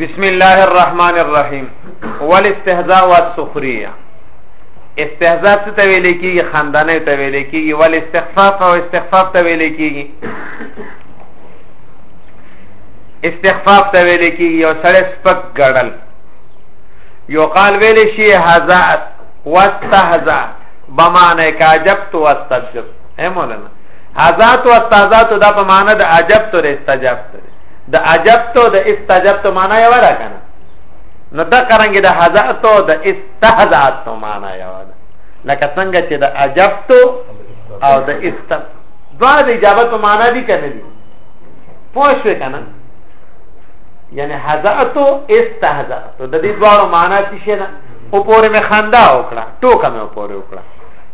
بسم الله الرحمن الرحیم والاستهزاء والسخريه استهزاء څه ته ویل کیږي خندانه ته ویل کیږي ول استخفاف او استخفاف ته ویل کیږي استخفاف ته ویل کیږي یو سړی سپک ګړل یو قال ویل شي هزا واستهزا بمانه کاجبت واستجب اے مولانا ازات او استاذات دا په معنی د عجب تر استجاب تر د عجب تو د استجاب تو معنی یو را کنه نو دا کرانګي د حضات تو د استحزات تو معنی یو ده لکه څنګه چې د عجب تو او د است دوا د اجابت په معنی دي کنه دي پوه شو کنه یعنی حضات او استحزات د دې دواړو معنی څه شي نه او پورې مې خندا وکړه ټوکه مې پورې وکړه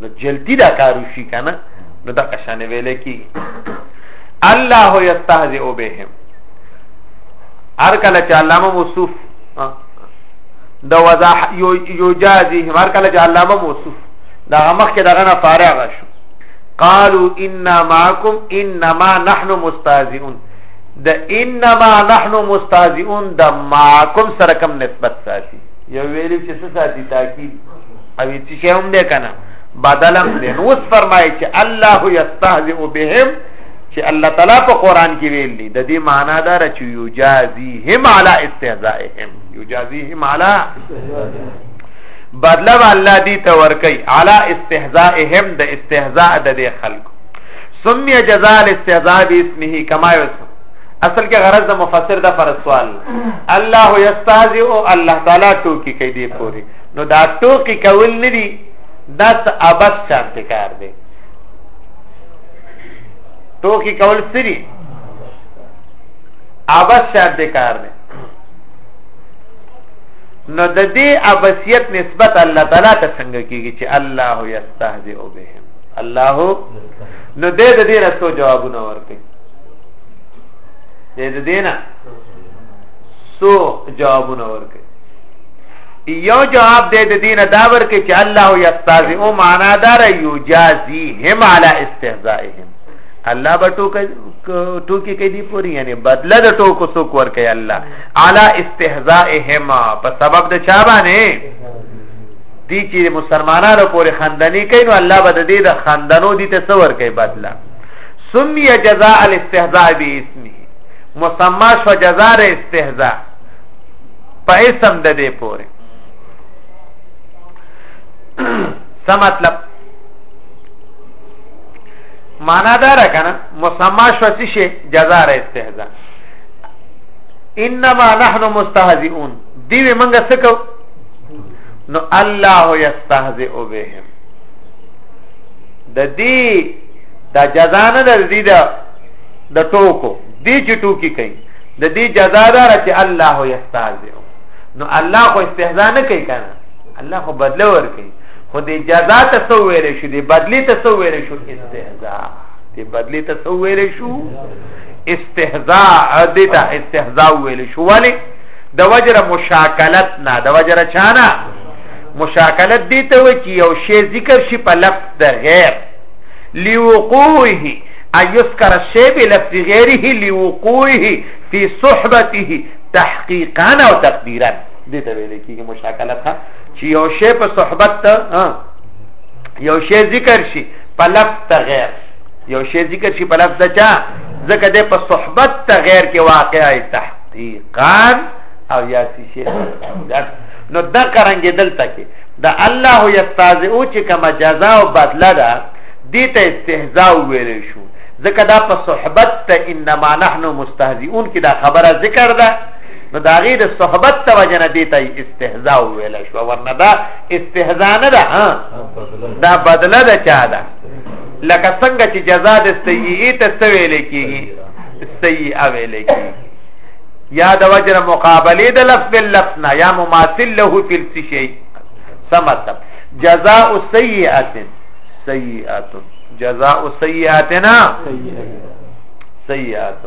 نو جلتی دا کارو شي کنه نو د قشان ویل کی الله یستهزئ بهم هر کله چې علامه موصوف د وضاح یجازی هر کله چې علامه موصوف دا مخ کې دغه نه فارغ شو قالوا انا معكم انما نحن مستهزئون د انما نحن مستهزئون د معكم سره کوم نسبت ساتي یو ویلو چې څه ساتي تاکید او چې شی هم ده کنه بدلم دې نو اوس فرمایي چې الله یستهزئ بهم چې الله تعالی په قران کې ویل دي د دې معنا دا چې یجازیهم علی استهزائهم یجازیهم علی بدلا الله دې ته ورکي علی استهزائهم د استهزاء د دې خلکو سمي جزاء الاستهزاء باسمه کما یوسف اصل کې غرض د مفسر د فرض سوال الله یستهزئ الله تعالی ټوکی کوي دې پوری نو دا ټوکی کول نه دي دا څه ابد شانته کار دی ټوکی کول سری ابد شانته کار دی نو د دې ابسیت نسبت الله تعالی ته څنګه کیږي چې الله یستهزئ بهم الله نو دې د دې رسو جوابونه ورکړي دې د دې نه سو جوابونه ورکړي یو جواب دې د دین دا ورکه چې الله یستازی او معنا دار یجازی هم علی استهزائهم الله به ټوکی کې دی پوری یعنی بدله د ټوکو څوک ورکه الله علی استهزائهم په سبب د چا باندې دی چې مسلمانانو پورې خندنی کوي نو الله به د دې د خندنو دي ته څور کوي بدله سمی جزاء الاستهزاء باسمه مسمى شو جزاء الاستهزاء په اسم د دې پورې څه مطلب معنا دا را کنه مسما شو څه شي جزا را استهزاء انما نحن مستهزئون دی موږ څه کو نو الله یستهزئ بهم د دې د جزا نه د دې د ټوکو دې چې ټوکی کوي د دې جزا دا چې الله یستهزئ نو الله خو استهزاء نه کوي کنه الله خو بدله ور کوي خو دې جزا ته سو ویل شو دې بدلی ته سو ویل شو استهزاء دې بدلی ته سو ویل شو استهزاء دې ته استهزاء ویل شو ولی د وجر مشاکلت نه د وجر چانا مشاکلت دې ته و چې یو شی ذکر شي په لفظ د غیر لوقوعه ايذكر الشيء بلفظ غيره لوقوعه في صحبته تحقيقا او تقديرا دې ته ویل کېږي مشاکلت ها چې یو شی په صحبت ته یو شی ذکر شي په لفظ ته غیر یو شی ذکر شي په لفظ چا ځکه دې په صحبت ته غیر کې واقع تحقیقا او یا شی نو دا کرانګې دلته کې دا الله یستازئو چې کما جزاء او بدله ده دې ته استهزاء ویل شو ځکه دا په صحبت ته انما نحن مستهزئون کې دا خبره ذکر ده نو دا غي د صحبت ته وجنه دې ته استهزاء ویل شو ورنه دا استهزاء نه ده ها دا بدله ده چا ده لکه څنګه چې جزاء د سیئه ته سویل کیږي سیئه ویل کیږي یا د وجر مقابله د لفظ باللفظ نه یا مماثل له فی الشیء سمت جزاء سیئه سیئات جزاء سیئاتنا سیئات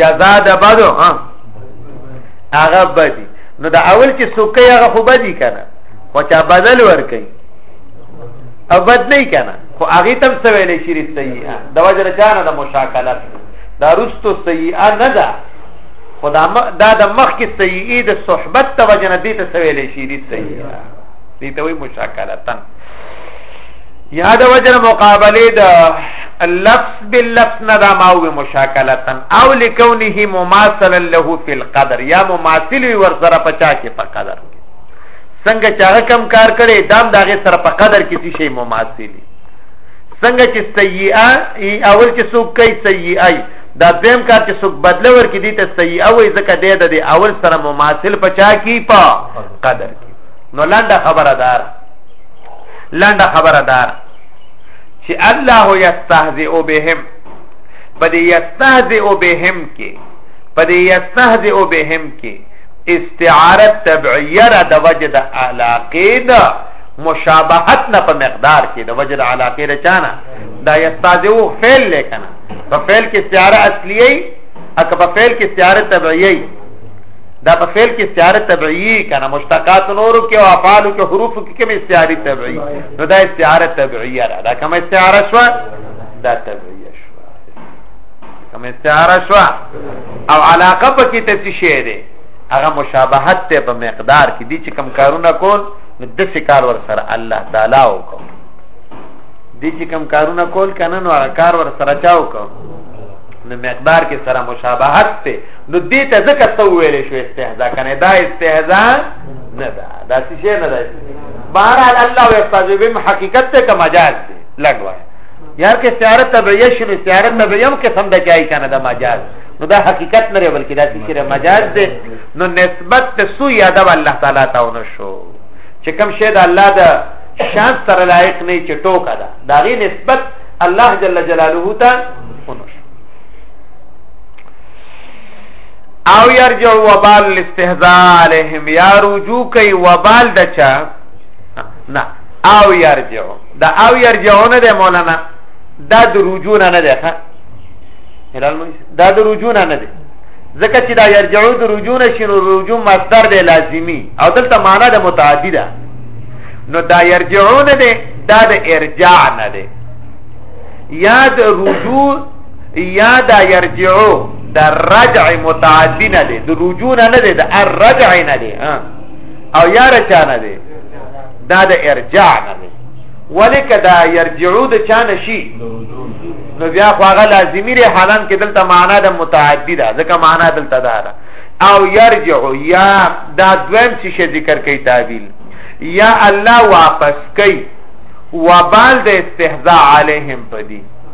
جزاء د بدو ها هغه بدی نو دا اول چې سوکې هغه خو بدی کنه خو چا بدل ور کوي او بد نه کنه خو هغه تم څه ویلې شي سیئه د وجر چانه د مشاکلت دا رستو سیئه نه ده خدا دا د مخ کې سیئه د صحبت د وجنه دې ته څه ویلې شي سیئه دې ته وایي مشاکلتن یا د وجر مقابله د اللفظ باللفظ نه دا ماوي مشاکلتن او لکونه مماثلا له فی القدر یا مماثل وی ور سره پچا کې په قدر څنګه چې هغه کم کار کړي دام داغه سره په قدر کې څه شی مماثلی څنګه چې سیئه ای اول چې څوک کوي سیئه دا دیم کار چې څوک بدله ورکې دي ته سیئه وي ځکه دی د اول سره مماثل پچا کې په قدر کې نو لنډه خبره دار لنډه خبره دار چې الله یستهزئ بهم په دې یستهزئ بهم کې په دې یستهزئ بهم کې استعاره تبعیه را د وجه د علاقې نه مشابهت نه په مقدار کې د وجه د علاقې رچانه دا یستهزئ فعل لیکنه په فعل کې استعاره اصلي ای اکه په فعل کې استعاره تبعیه دا په فعل کې استعاره طبيعي کنه مشتقات نور کې او افعال کې حروف کې کوم استعاره طبيعي نو دا استعاره طبيعيه ده دا کوم استعاره شو دا طبيعيه شو کوم استعاره شو او علاقه په کې ته څه شی ده هغه مشابهت ته په مقدار کې دي چې کم کارونه کول نو د څه کار ور سره الله تعالی وکړي دي چې کم کارونه کول کنه نو هغه کار ور سره چا وکړي نو مقدار کې سره مشابهت ته نو دې ته ځکه ته ویلې شو استهزاء کنه دا استهزاء نه دا دا څه نه دا بهرحال الله استاد بهم حقیقت ته کا مجاز دی لګوای یار کې سیارت طبیعی شنو سیارت طبیعی هم قسم د چای کنه دا مجاز نو دا حقیقت نه بلکې دا چې مجاز دی نو نسبت ته سو یاد الله تعالی ته ونشو چې کوم شی د الله د شان سره لایق نه چې ټوکا ده دا غي نسبت الله جل جلاله ته ونشو او يرجع وبال الاستهزاء عليهم يا رجوع کوي وبال دچا نه او يرجع دا او يرجعونه ده مولانا دا د رجوع نه ده ښه هلال مونږ دا د رجوع نه ده ځکه چې دا يرجعو د رجوع نشینو رجوع مصدر دی لازمی او دلته معنا د متعدی ده نو دا يرجعون ده دا د ارجاع نه ده یا د رجوع یا دا یرجعو دا رجع متعدی نه دی د رجوع نه نه دی د الرجع نه دی او یا رجع نه دی دا د ارجاع نه دی ولیک دا یرجعو د چا نشي نو بیا خو هغه لازمی دی حالان کې دلته معنا د متعدی ده ځکه معنا دلته ده او یرجع یا دا دویم څه ذکر کوي تعبیل یا الله واپس کوي وبال د استهزاء علیهم پدی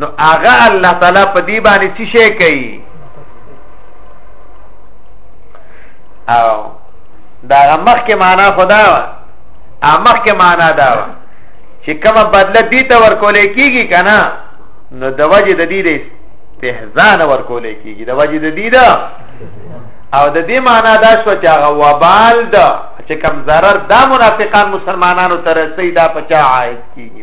نو هغه الله تعالی په دې باندې څه شي کوي او دا مخ کې معنا خدا وا امخ کې معنا دا وا چې کومه بدله دې ته ورکول کیږي کنه نو د وجه د دې د استهزاء ورکول کیږي د وجه د دې دا او د دې معنا دا شو چې هغه وبال دا چې کم zarar دا منافقان مسلمانانو تر سیدا پچا عائد کیږي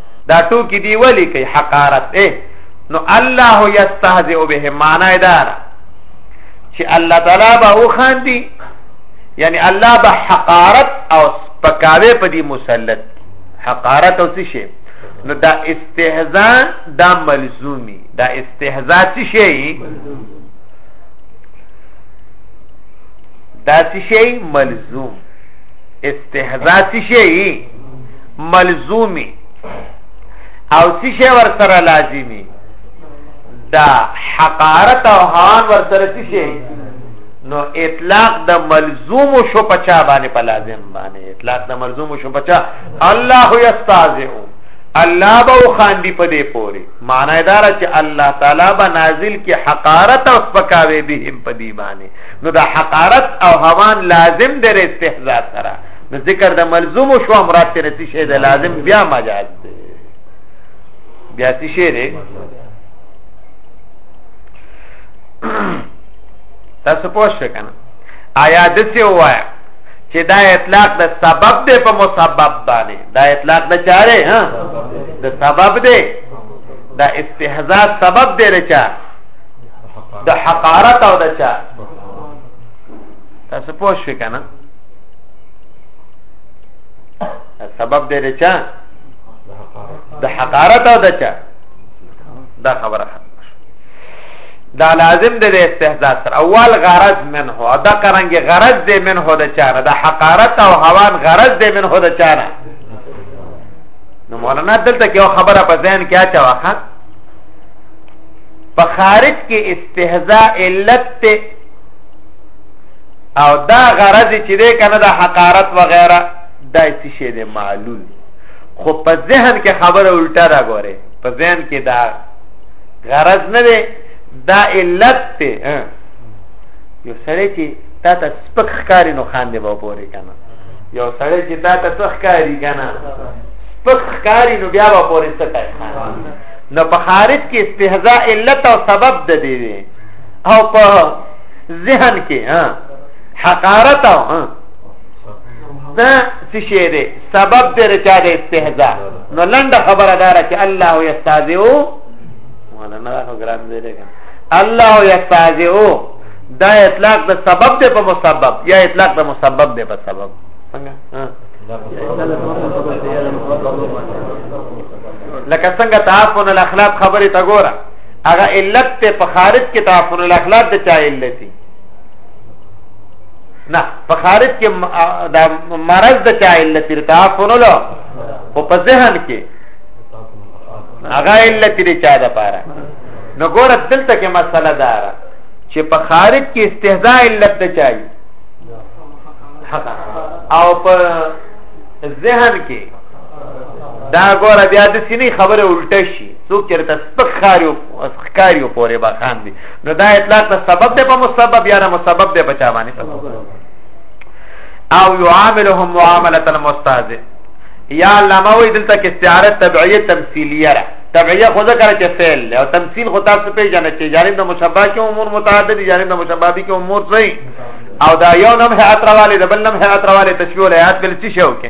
دا ټوکی دی ولی کوي حقارت دی نو الله یستهزئ به معنی دار چې الله تعالی به وخاندي یعنی الله به حقارت او پکاوي په دې مسلط حقارت او څه شي نو دا استهزاء دا ملزومی دا استهزاء څه شي دا څه شي ملزوم استهزاء څه شي ملزومی او سی شی ور سره لازمی دا حقارت او هان ور سره سی شی نو اطلاق د ملزوم شو پچا باندې په لازم باندې اطلاق د ملزوم شو پچا الله یستازئ الله به خاندي په دې پوري معنی دار چې الله تعالی به نازل کې حقارت او سپکاوي به هم په دې باندې نو دا حقارت او هوان لازم در استهزاء سره نو ذکر د ملزوم شو مراد تر څه شی د لازم بیا مجاز دی بیا څه شی دی تاسو پوه شئ کنه آیا د څه وایا چې دا اطلاق د سبب دی په مسبب باندې دا اطلاق د چاره ها د سبب دی دا استهزاء سبب دی رچا د حقارت او د چا تاسو پوه شئ کنه سبب دی د چا د حقارت او د چا دا خبره دا لازم دی د استهزاء سره اول غرض منه او دا کرانګي غرض دی منه د چا نه د حقارت او هوان غرض دی منه د چا نه نو مولانا دلته کې خبره په ذهن کې اچا واخه په خارج کې استهزاء علت ته او دا غرض چې دی کنه د حقارت وغیرہ دا څه شی دی معلول خو په ذهن کې خبره الټا را غوره په ذهن کې دا غرض نه دی دا علت ته یو سړی چې تا ته سپک ښکاری نو خان دی به پورې کنه یو سړی چې تا ته څه ښکاری کنه سپک ښکاری نو بیا به پورې څه کوي خان نو په خارج کې استهزاء علت او سبب د دی او په ذهن کې ها حقارت او ها دا څه شی دی سبب دې رچا د استهزاء نو لنډه خبره دار چې الله یستاذو ولا نه راغو ګران دې لګا الله یستاذو دا اطلاق د سبب دې په مسبب یا اطلاق د مسبب دې په سبب څنګه ها لکه څنګه تعفن الاخلاق خبره تا ګوره هغه علت ته په خارج کې تعفن الاخلاق د چا علت نه په خارج کې دا مرض د چا علت دی تعفن له او په ذهن کې هغه علت دی چا د پاره نو ګوره دلته کې مسله دار چې په خارج کې استهزاء علت د چای او په ذهن کې دا ګوره بیا د سینې خبره الټه شي څوک چې ته سپک خاریو خاریو پورې با خان دي نو دا اطلاق ته سبب دی په مسبب یا نه مسبب دی په چا باندې او يعاملهم معامله المستهزئ یا علامه وې دلته کې استعاره تبعیه تمثیلیه را تبعیه خو ذکر چې فعل او تمثيل خو تاسو په جنت چې جانب د مشبہ کې امور متعدد جانب د مشبہ کې امور صحیح او دا یو نم ہے اترواله د بل نم ہے اترواله تشبیه ولایات بل څه شو کې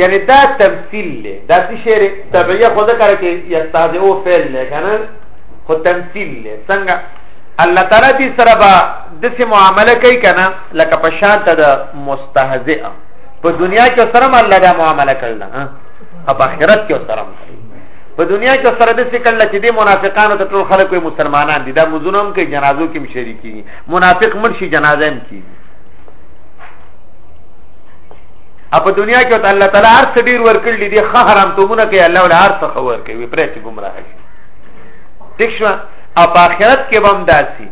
یعنی دا تمثیل له دا څه شعر تبعیه خو دا کار کې یستاذو فعل نه کنه خو تمثیل له څنګه الله تعالی دې سره با د څه معامله کوي کنه لکه په شان ته د مستهزئ په دنیا کې سره الله دا معامله کړل ها په آخرت کې سره په دنیا کې سره د څه کړل چې د منافقانو ته ټول خلک وي مسلمانان دي دا مزونم کې جنازو کې مشري کیږي منافق مرشي جنازه هم کیږي اپ دنیا کې ته الله تعالی هر څه ډیر ورکړل دي خه حرام ته مونږه کې الله ولا هر څه خبر کوي پرې چې گمراه شي ٹھیک شو اپ اخرت کې بم داسي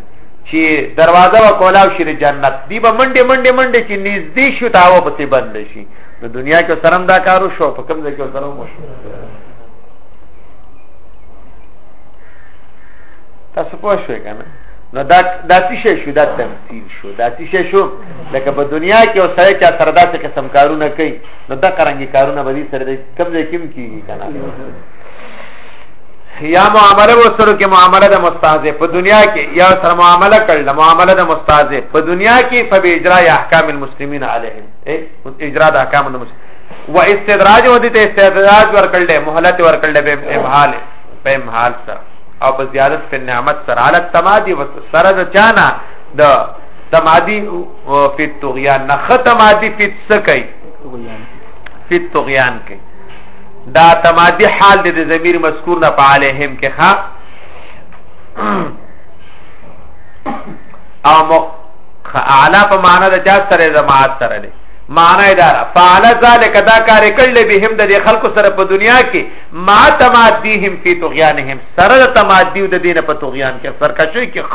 چې دروازه و کولاو شي جنت دی به منډه منډه منډه چې نږدې شو تا و پسې بند شي نو دنیا کې سرم دا کارو شو په کوم ځای کې سرم وشو تاسو پوه شئ کنه نو دا داسې شې شو دا تمثيل شو داسې شې شو لکه په دنیا کې او سړی چا سره داسې قسم کارونه کوي نو دا قرنګي کارونه به دې سره د کم ځای کم کیږي کنه یا معامله و سره کې معامله د مستاذه په دنیا کې یا سره معامله کړل معامله د مستاذه په دنیا کې فب اجرا احکام المسلمین علیهم اجرا د احکام المسلمین و استدراج و دې ته استدراج ورکړل مهلت ورکړل به امحال په امحال سره او په زیادت په نعمت سره حالت تمادی و سره د چانا د تمادی فی الطغیان نه ختمادی فی سکای فی الطغیان کې دا تمادی حال د ضمیر مذکور نه فعلهم کې ښا او مخ اعلی په معنا د چا سره جماعت سره دی معنا دا فعل ذلک دا کار کړل به هم د خلکو سره په دنیا کې ما تمادیهم فی طغیانهم سره تمادیو د دین په طغیان کې سرکشی کې خ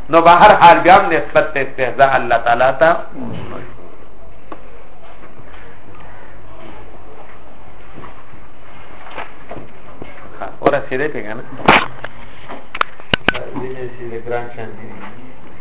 نو به هر حال بیا هم نسبت ته استهزاء الله تعالی ته ورسېدې پیګنه دې چې ګران شان دي